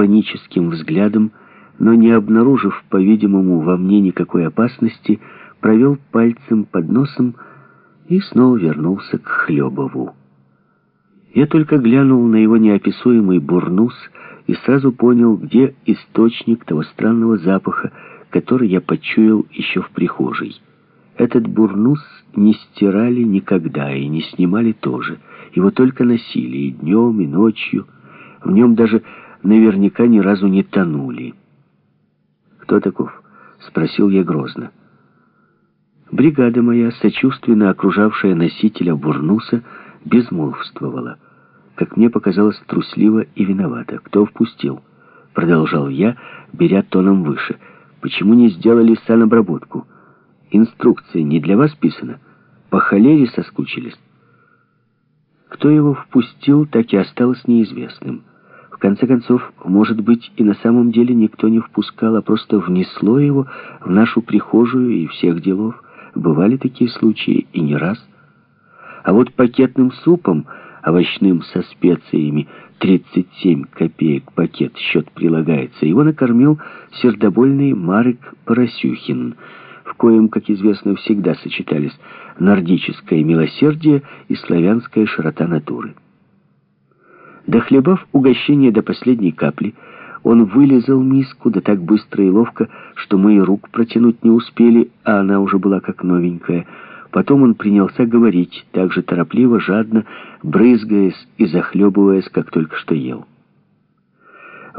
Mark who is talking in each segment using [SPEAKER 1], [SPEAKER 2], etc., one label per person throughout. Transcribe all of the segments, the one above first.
[SPEAKER 1] паническим взглядом, но не обнаружив, по-видимому, во мне никакой опасности, провел пальцем под носом и снова вернулся к Хлебову. Я только глянул на его неописуемый бурнус и сразу понял, где источник того странного запаха, который я почуял еще в прихожей. Этот бурнус не стирали никогда и не снимали тоже. Его только носили и днем, и ночью. В нем даже наверняка ни разу не тонули. «Кто таков?» — спросил я грозно. Бригада моя, сочувственно окружавшая носителя бурнуса, безмолвствовала. Как мне показалось, трусливо и виновата. «Кто впустил?» — продолжал я, беря тоном выше. «Почему не сделали санобработку? Инструкция не для вас писана? По холере соскучились?» Кто его впустил, так и осталось неизвестным. Конце концов, может быть, и на самом деле никто не впускал, а просто внесло его в нашу прихожую и всех делов. Бывали такие случаи, и не раз. А вот пакетным супом, овощным со специями, 37 копеек пакет, счет прилагается, его накормил сердобольный Марик Поросюхин, в коем, как известно, всегда сочетались нордическое милосердие и славянская широта натуры. Дохлебав угощение до последней капли, он вылезал миску, да так быстро и ловко, что мы и рук протянуть не успели, а она уже была как новенькая. Потом он принялся говорить, так же торопливо, жадно, брызгаясь и захлебываясь, как только что ел.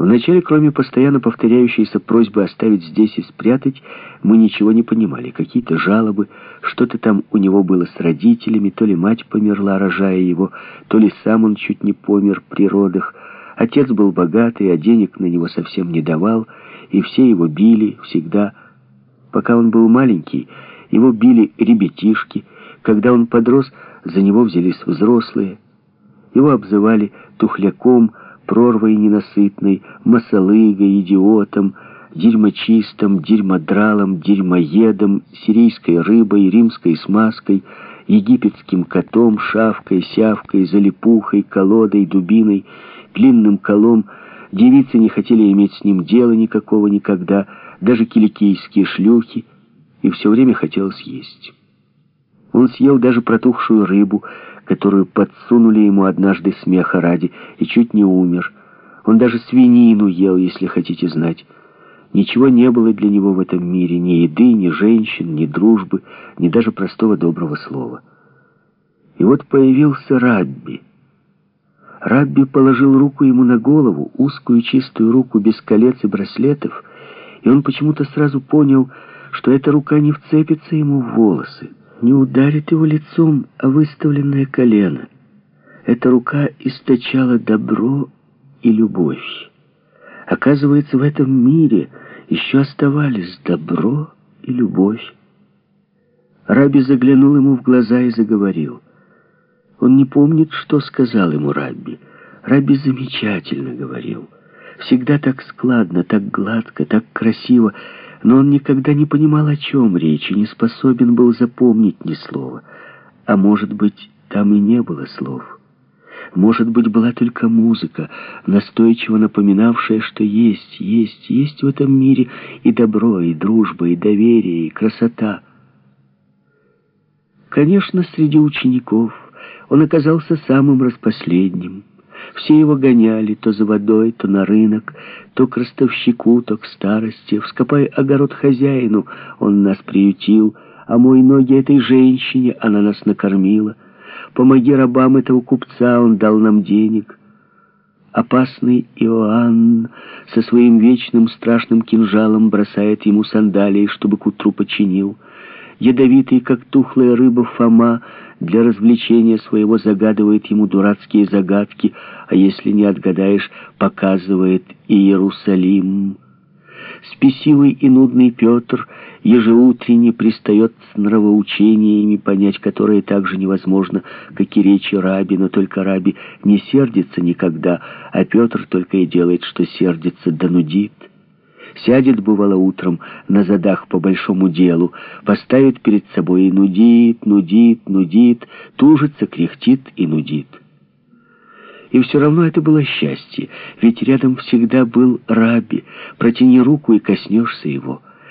[SPEAKER 1] Вначале, кроме постоянно повторяющейся просьбы оставить здесь и спрятать, мы ничего не понимали. Какие-то жалобы, что-то там у него было с родителями, то ли мать померла, рожая его, то ли сам он чуть не помер при родах. Отец был богатый, а денег на него совсем не давал, и все его били всегда. Пока он был маленький, его били ребятишки. Когда он подрос, за него взялись взрослые. Его обзывали тухляком, прорвой ненасытной, масолыгой, идиотом, дерьмочистом, дерьмодралом, дерьмоедом, сирийской рыбой, римской смазкой, египетским котом, шавкой, сявкой, залипухой, колодой, дубиной, длинным колом. Девицы не хотели иметь с ним дела никакого никогда, даже киликийские шлюхи, и все время хотелось есть. Он съел даже протухшую рыбу, которую подсунули ему однажды смеха ради, и чуть не умер. Он даже свинину ел, если хотите знать. Ничего не было для него в этом мире, ни еды, ни женщин, ни дружбы, ни даже простого доброго слова. И вот появился Рабби. Рабби положил руку ему на голову, узкую чистую руку без колец и браслетов, и он почему-то сразу понял, что эта рука не вцепится ему в волосы не ударит его лицом о выставленное колено. Эта рука источала добро и любовь. Оказывается, в этом мире еще оставались добро и любовь. Раби заглянул ему в глаза и заговорил. Он не помнит, что сказал ему Рабби. Раби замечательно говорил. Всегда так складно, так гладко, так красиво, но он никогда не понимал, о чем речь, и не способен был запомнить ни слова. А может быть, там и не было слов. Может быть, была только музыка, настойчиво напоминавшая, что есть, есть, есть в этом мире и добро, и дружба, и доверие, и красота. Конечно, среди учеников он оказался самым распоследним. Все его гоняли то за водой, то на рынок, то к ростовщику, то к старости. Вскопай огород хозяину, он нас приютил, а мой ноги этой женщине, она нас накормила. Помоги рабам этого купца, он дал нам денег. Опасный Иоанн со своим вечным страшным кинжалом бросает ему сандалии, чтобы к утру починил. Ядовитый, как тухлая рыба, Фома для развлечения своего загадывает ему дурацкие загадки, а если не отгадаешь, показывает Иерусалим. Спесивый и нудный Петр ежеутренне пристает с нравоучениями, понять которые так же невозможно, как и речи Раби, но только Раби не сердится никогда, а Петр только и делает, что сердится, да нудит. Сядет, бывало, утром на задах по большому делу, поставит перед собой и нудит, нудит, нудит, тужится, кряхтит и нудит. И все равно это было счастье, ведь рядом всегда был Раби. Протяни руку и коснешься его.